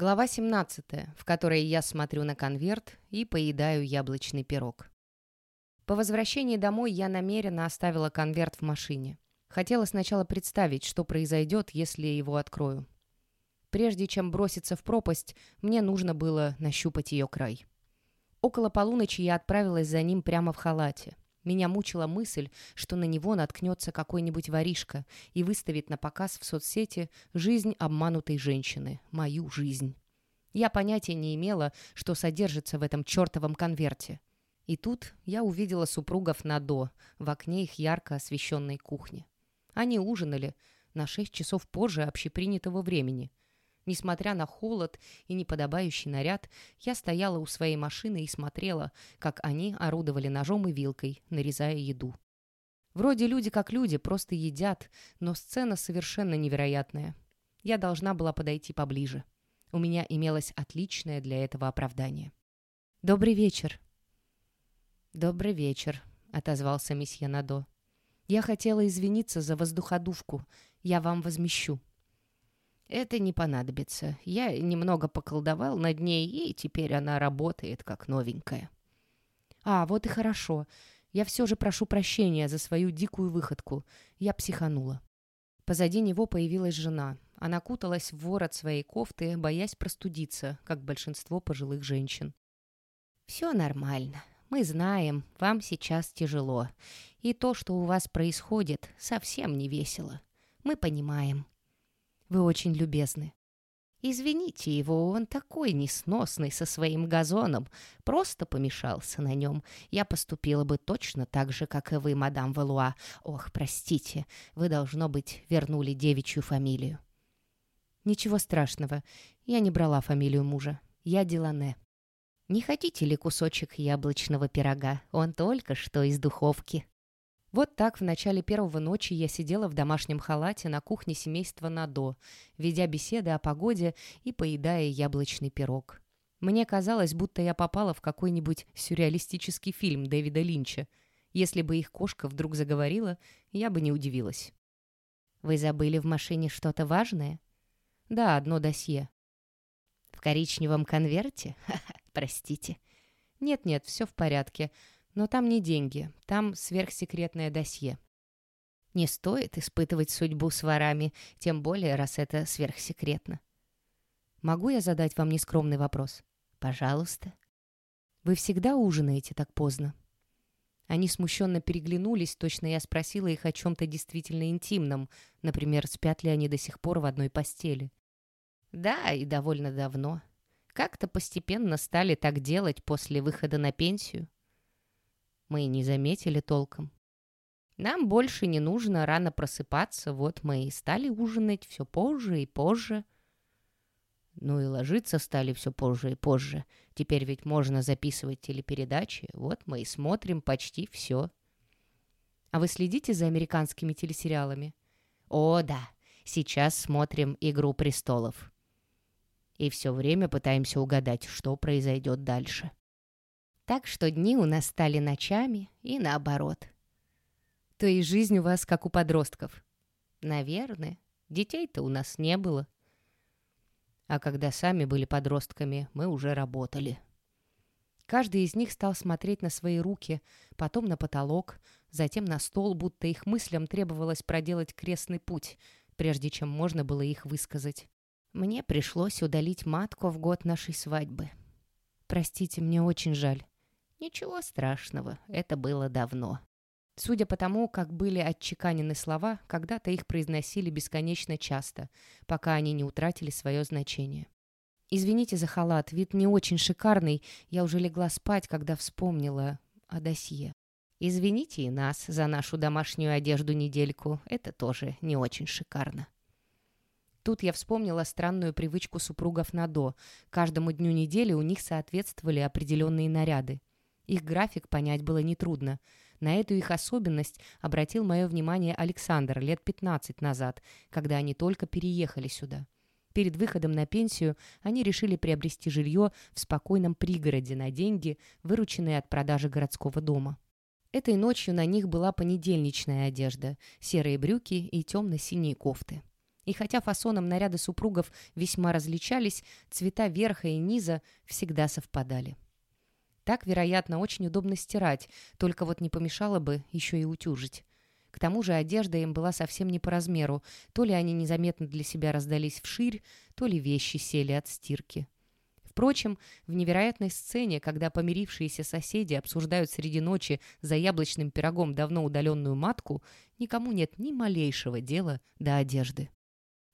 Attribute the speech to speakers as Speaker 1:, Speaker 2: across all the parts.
Speaker 1: Глава 17, в которой я смотрю на конверт и поедаю яблочный пирог. По возвращении домой я намеренно оставила конверт в машине. Хотела сначала представить, что произойдет, если его открою. Прежде чем броситься в пропасть, мне нужно было нащупать ее край. Около полуночи я отправилась за ним прямо в халате. Меня мучила мысль, что на него наткнется какой-нибудь воришка и выставит на показ в соцсети жизнь обманутой женщины, мою жизнь. Я понятия не имела, что содержится в этом чертовом конверте. И тут я увидела супругов Надо в окне их ярко освещенной кухни. Они ужинали на шесть часов позже общепринятого времени. Несмотря на холод и неподобающий наряд, я стояла у своей машины и смотрела, как они орудовали ножом и вилкой, нарезая еду. Вроде люди как люди, просто едят, но сцена совершенно невероятная. Я должна была подойти поближе. У меня имелось отличное для этого оправдание. «Добрый вечер». «Добрый вечер», — отозвался месье Надо. «Я хотела извиниться за воздуходувку. Я вам возмещу». Это не понадобится. Я немного поколдовал над ней, и теперь она работает как новенькая. А, вот и хорошо. Я все же прошу прощения за свою дикую выходку. Я психанула. Позади него появилась жена. Она куталась в ворот своей кофты, боясь простудиться, как большинство пожилых женщин. «Все нормально. Мы знаем, вам сейчас тяжело. И то, что у вас происходит, совсем не весело. Мы понимаем». Вы очень любезны». «Извините его, он такой несносный со своим газоном. Просто помешался на нем. Я поступила бы точно так же, как и вы, мадам Валуа. Ох, простите, вы, должно быть, вернули девичью фамилию». «Ничего страшного. Я не брала фамилию мужа. Я Делане». «Не хотите ли кусочек яблочного пирога? Он только что из духовки». Вот так в начале первого ночи я сидела в домашнем халате на кухне семейства Надо, ведя беседы о погоде и поедая яблочный пирог. Мне казалось, будто я попала в какой-нибудь сюрреалистический фильм Дэвида Линча. Если бы их кошка вдруг заговорила, я бы не удивилась. «Вы забыли в машине что-то важное?» «Да, одно досье». «В коричневом конверте? Простите». «Нет-нет, все в порядке. Но там не деньги, там сверхсекретное досье. Не стоит испытывать судьбу с ворами, тем более, раз это сверхсекретно. Могу я задать вам нескромный вопрос? Пожалуйста. Вы всегда ужинаете так поздно? Они смущенно переглянулись, точно я спросила их о чем-то действительно интимном, например, спят ли они до сих пор в одной постели. Да, и довольно давно. Как-то постепенно стали так делать после выхода на пенсию мы и не заметили толком. Нам больше не нужно рано просыпаться, вот мы и стали ужинать все позже и позже. Ну и ложиться стали все позже и позже. Теперь ведь можно записывать телепередачи, вот мы и смотрим почти все. А вы следите за американскими телесериалами? О, да, сейчас смотрим «Игру престолов». И все время пытаемся угадать, что произойдет дальше. Так что дни у нас стали ночами и наоборот. То и жизнь у вас как у подростков. Наверное. Детей-то у нас не было. А когда сами были подростками, мы уже работали. Каждый из них стал смотреть на свои руки, потом на потолок, затем на стол, будто их мыслям требовалось проделать крестный путь, прежде чем можно было их высказать. Мне пришлось удалить матку в год нашей свадьбы. Простите, мне очень жаль. Ничего страшного, это было давно. Судя по тому, как были отчеканены слова, когда-то их произносили бесконечно часто, пока они не утратили свое значение. «Извините за халат, вид не очень шикарный. Я уже легла спать, когда вспомнила о досье. Извините и нас за нашу домашнюю одежду недельку. Это тоже не очень шикарно». Тут я вспомнила странную привычку супругов Надо. Каждому дню недели у них соответствовали определенные наряды. Их график понять было нетрудно. На эту их особенность обратил мое внимание Александр лет 15 назад, когда они только переехали сюда. Перед выходом на пенсию они решили приобрести жилье в спокойном пригороде на деньги, вырученные от продажи городского дома. Этой ночью на них была понедельничная одежда, серые брюки и темно-синие кофты. И хотя фасоном наряды супругов весьма различались, цвета верха и низа всегда совпадали. Так, вероятно, очень удобно стирать, только вот не помешало бы еще и утюжить. К тому же одежда им была совсем не по размеру, то ли они незаметно для себя раздались вширь, то ли вещи сели от стирки. Впрочем, в невероятной сцене, когда помирившиеся соседи обсуждают среди ночи за яблочным пирогом давно удаленную матку, никому нет ни малейшего дела до одежды.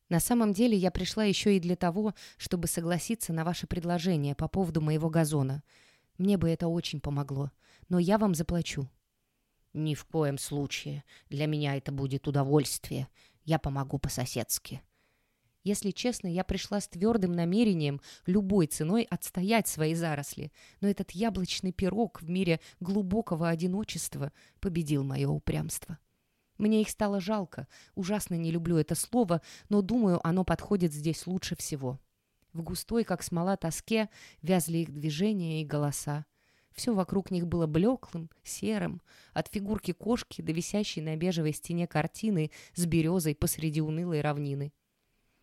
Speaker 1: На самом деле я пришла еще и для того, чтобы согласиться на ваше предложение по поводу моего газона. Мне бы это очень помогло, но я вам заплачу». «Ни в коем случае. Для меня это будет удовольствие. Я помогу по-соседски», если честно, я пришла с твердым намерением любой ценой отстоять свои заросли, но этот яблочный пирог в мире глубокого одиночества победил мое упрямство. Мне их стало жалко, ужасно не люблю это слово, но думаю, оно подходит здесь лучше всего. В густой, как смола, тоске вязли их движения и голоса. Все вокруг них было блеклым, серым, от фигурки кошки до висящей на бежевой стене картины с березой посреди унылой равнины.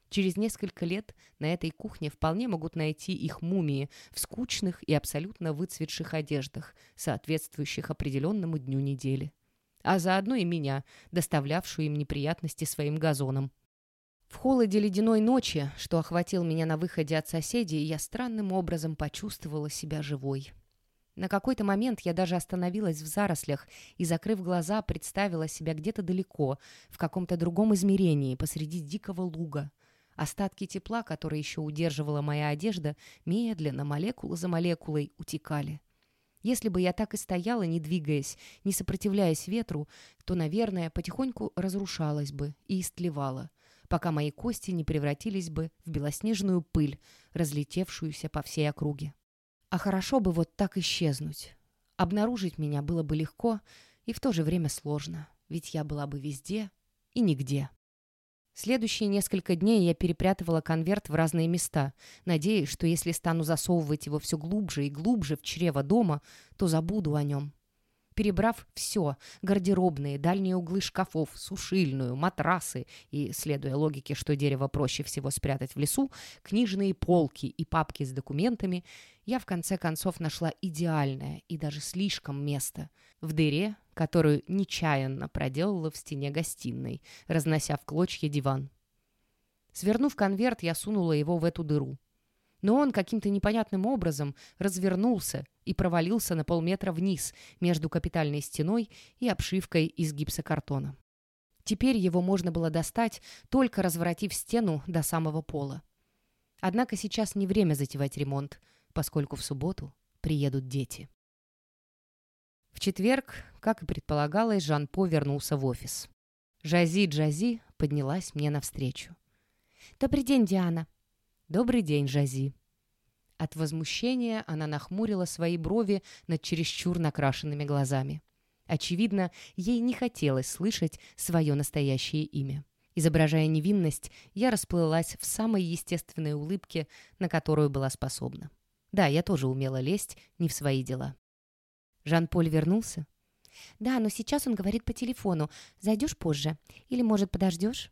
Speaker 1: Через несколько лет на этой кухне вполне могут найти их мумии в скучных и абсолютно выцветших одеждах, соответствующих определенному дню недели. А заодно и меня, доставлявшую им неприятности своим газоном. В холоде ледяной ночи, что охватил меня на выходе от соседей, я странным образом почувствовала себя живой. На какой-то момент я даже остановилась в зарослях и, закрыв глаза, представила себя где-то далеко, в каком-то другом измерении, посреди дикого луга. Остатки тепла, которые еще удерживала моя одежда, медленно, молекула за молекулой, утекали. Если бы я так и стояла, не двигаясь, не сопротивляясь ветру, то, наверное, потихоньку разрушалась бы и истлевала, пока мои кости не превратились бы в белоснежную пыль, разлетевшуюся по всей округе. А хорошо бы вот так исчезнуть. Обнаружить меня было бы легко и в то же время сложно, ведь я была бы везде и нигде. Следующие несколько дней я перепрятывала конверт в разные места, надеясь, что если стану засовывать его все глубже и глубже в чрево дома, то забуду о нем. Перебрав все – гардеробные, дальние углы шкафов, сушильную, матрасы и, следуя логике, что дерево проще всего спрятать в лесу, книжные полки и папки с документами, я в конце концов нашла идеальное и даже слишком место – в дыре, которую нечаянно проделала в стене гостиной, разнося в клочья диван. Свернув конверт, я сунула его в эту дыру. Но он каким-то непонятным образом развернулся и провалился на полметра вниз между капитальной стеной и обшивкой из гипсокартона. Теперь его можно было достать, только разворотив стену до самого пола. Однако сейчас не время затевать ремонт, поскольку в субботу приедут дети. В четверг, как и предполагалось, Жан-По вернулся в офис. Жази-Джази поднялась мне навстречу. «Добрый день, Диана!» «Добрый день, Жази!» От возмущения она нахмурила свои брови над чересчур накрашенными глазами. Очевидно, ей не хотелось слышать свое настоящее имя. Изображая невинность, я расплылась в самой естественной улыбке, на которую была способна. Да, я тоже умела лезть не в свои дела. Жан-Поль вернулся? Да, но сейчас он говорит по телефону. Зайдешь позже? Или, может, подождешь?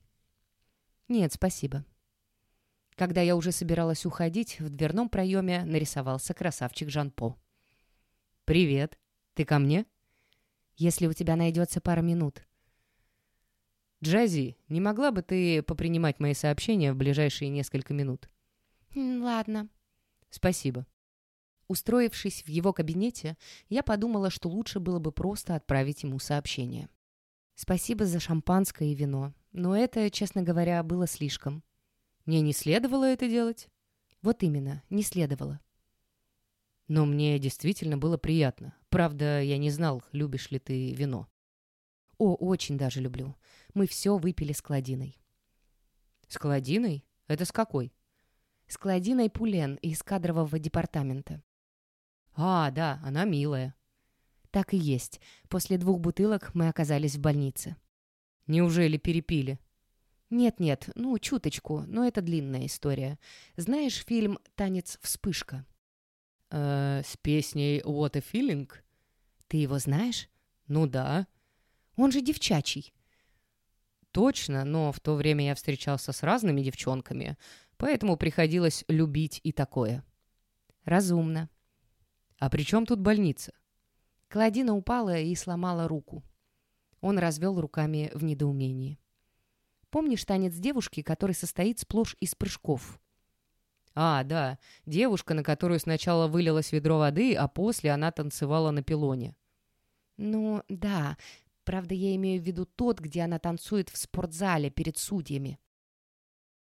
Speaker 1: Нет, спасибо. Когда я уже собиралась уходить, в дверном проеме нарисовался красавчик Жан-По. «Привет. Ты ко мне?» «Если у тебя найдется пара минут». «Джази, не могла бы ты попринимать мои сообщения в ближайшие несколько минут?»
Speaker 2: «Ладно».
Speaker 1: «Спасибо». Устроившись в его кабинете, я подумала, что лучше было бы просто отправить ему сообщение. Спасибо за шампанское и вино, но это, честно говоря, было слишком. Мне не следовало это делать? Вот именно, не следовало. Но мне действительно было приятно. Правда, я не знал, любишь ли ты вино. О, очень даже люблю. Мы все выпили с Кладиной. С Кладиной? Это с какой? С Кладиной Пулен из кадрового департамента. «А, да, она милая». Так и есть. После двух бутылок мы оказались в больнице. «Неужели перепили?» «Нет-нет, ну, чуточку, но это длинная история. Знаешь фильм «Танец вспышка»?»
Speaker 2: э, «С песней «What a Feeling»?»
Speaker 1: «Ты его знаешь?»
Speaker 2: «Ну да».
Speaker 1: «Он же девчачий».
Speaker 2: Точно, но в то время я встречался с разными девчонками, поэтому приходилось любить и такое.
Speaker 1: Разумно.
Speaker 2: А при чем тут больница?
Speaker 1: Клодина упала и сломала руку. Он развел руками в недоумении. Помнишь танец девушки, который состоит сплошь из прыжков?
Speaker 2: А, да, девушка, на которую сначала вылилось ведро воды, а после она танцевала на пилоне.
Speaker 1: Ну, да. Правда, я имею в виду тот, где она танцует в спортзале перед судьями.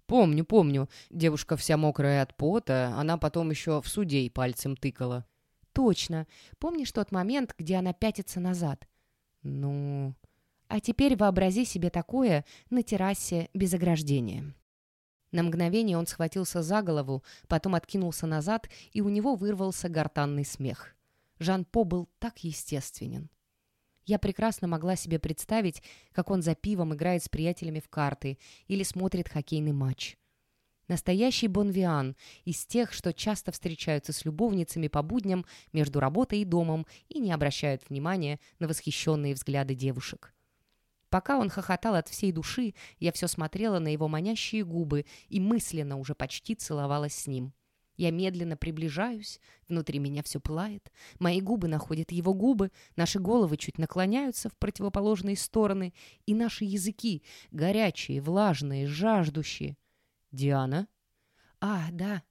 Speaker 2: Помню, помню. Девушка вся мокрая от пота, она потом еще в судей пальцем тыкала.
Speaker 1: Точно. Помнишь тот момент, где она пятится назад?
Speaker 2: Ну...
Speaker 1: А теперь вообрази себе такое на террасе без ограждения. На мгновение он схватился за голову, потом откинулся назад, и у него вырвался гортанный смех. Жан-По был так естественен. Я прекрасно могла себе представить, как он за пивом играет с приятелями в карты или смотрит хоккейный матч. Настоящий бонвиан из тех, что часто встречаются с любовницами по будням между работой и домом и не обращают внимания на восхищенные взгляды девушек. Пока он хохотал от всей души, я все смотрела на его манящие губы и мысленно уже почти целовалась с ним. Я медленно приближаюсь, внутри меня все пылает, мои губы находят его губы, наши головы чуть наклоняются в противоположные стороны, и наши языки, горячие, влажные, жаждущие.
Speaker 2: «Диана?»
Speaker 1: «А, да».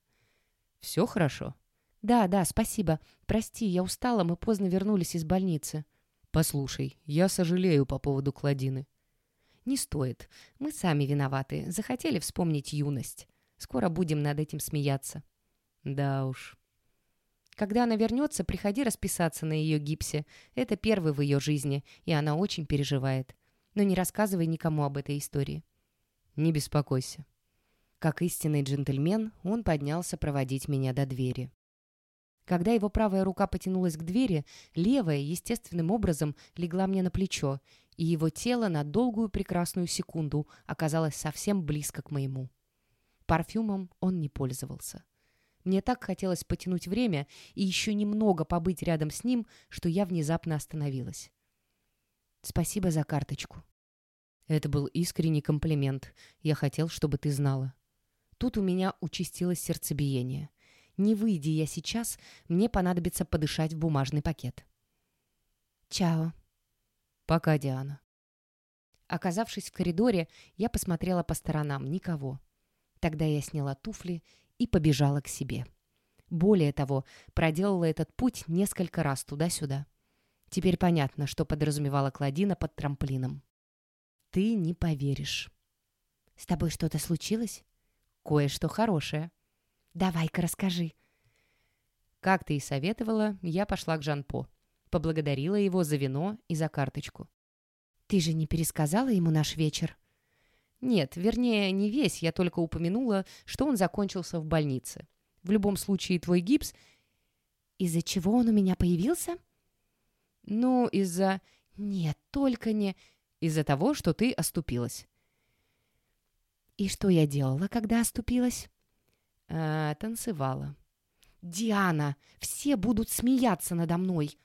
Speaker 2: «Все хорошо?»
Speaker 1: «Да, да, спасибо. Прости, я устала, мы поздно вернулись из больницы».
Speaker 2: «Послушай, я сожалею по поводу Кладины».
Speaker 1: «Не стоит. Мы сами виноваты. Захотели вспомнить юность. Скоро будем над этим смеяться».
Speaker 2: Да уж.
Speaker 1: Когда она вернется, приходи расписаться на ее гипсе. Это первый в ее жизни, и она очень переживает. Но не рассказывай никому об этой истории.
Speaker 2: Не беспокойся.
Speaker 1: Как истинный джентльмен, он поднялся проводить меня до двери. Когда его правая рука потянулась к двери, левая, естественным образом, легла мне на плечо, и его тело на долгую прекрасную секунду оказалось совсем близко к моему. Парфюмом он не пользовался. Мне так хотелось потянуть время и еще немного побыть рядом с ним, что я внезапно остановилась. «Спасибо за карточку».
Speaker 2: Это был искренний комплимент. Я хотел, чтобы ты знала.
Speaker 1: Тут у меня участилось сердцебиение. Не выйдя я сейчас, мне понадобится подышать в бумажный пакет. «Чао».
Speaker 2: «Пока, Диана».
Speaker 1: Оказавшись в коридоре, я посмотрела по сторонам. Никого. Тогда я сняла туфли и побежала к себе. Более того, проделала этот путь несколько раз туда-сюда. Теперь понятно, что подразумевала Кладина под трамплином. «Ты не поверишь». «С тобой что-то случилось?» «Кое-что хорошее». «Давай-ка расскажи». Как ты и советовала, я пошла к Жан-По. Поблагодарила его за вино и за карточку. «Ты же не пересказала ему наш вечер?» Нет, вернее, не весь, я только упомянула, что он закончился в больнице. В любом случае, твой гипс... Из-за чего он у меня появился? Ну, из-за... Нет, только не... Из-за того, что ты оступилась. И что я делала, когда оступилась? А, танцевала. Диана, все будут смеяться надо мной.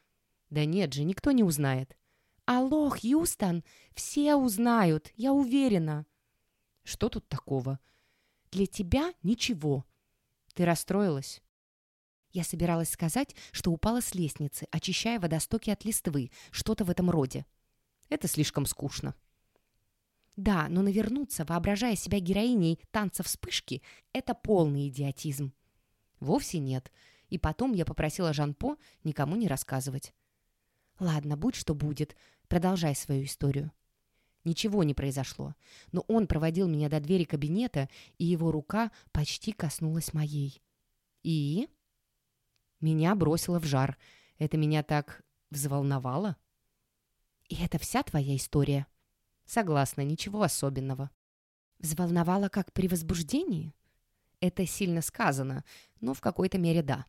Speaker 1: Да нет же, никто не узнает. Алло, Хьюстон, все узнают, я уверена. Что тут такого? Для тебя ничего. Ты расстроилась? Я собиралась сказать, что упала с лестницы, очищая водостоки от листвы, что-то в этом роде. Это слишком скучно. Да, но навернуться, воображая себя героиней танца вспышки, это полный идиотизм. Вовсе нет. И потом я попросила Жан-По никому не рассказывать. Ладно, будь что будет. Продолжай свою историю. Ничего не произошло, но он проводил меня до двери кабинета, и его рука почти коснулась моей. И? Меня бросило в жар. Это меня так взволновало. И это вся твоя история? Согласна, ничего особенного. Взволновало, как при возбуждении? Это сильно сказано, но в какой-то мере да.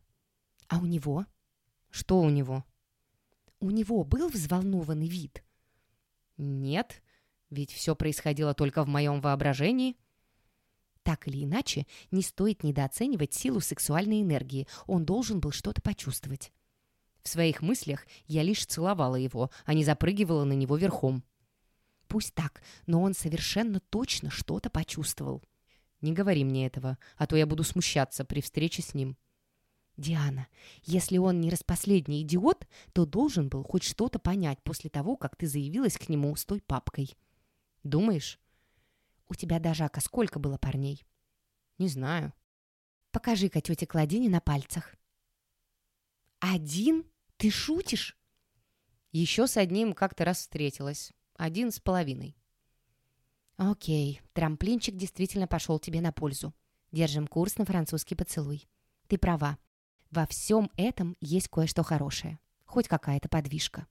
Speaker 1: А у него? Что у него? У него был взволнованный вид? Нет, ведь все происходило только в моем воображении. Так или иначе, не стоит недооценивать силу сексуальной энергии. Он должен был что-то почувствовать. В своих мыслях я лишь целовала его, а не запрыгивала на него верхом. Пусть так, но он совершенно точно что-то почувствовал.
Speaker 2: Не говори мне этого, а то я буду смущаться при встрече с ним.
Speaker 1: Диана, если он не распоследний идиот, то должен был хоть что-то понять после того, как ты заявилась к нему с той папкой.
Speaker 2: Думаешь?
Speaker 1: У тебя даже ака сколько было парней?
Speaker 2: Не знаю.
Speaker 1: Покажи-ка тете Кладине на пальцах. Один? Ты шутишь?
Speaker 2: Еще с одним как-то раз встретилась. Один с половиной.
Speaker 1: Окей, трамплинчик действительно пошел тебе на пользу. Держим курс на французский поцелуй. Ты права. Во всем этом есть кое-что хорошее. Хоть какая-то подвижка.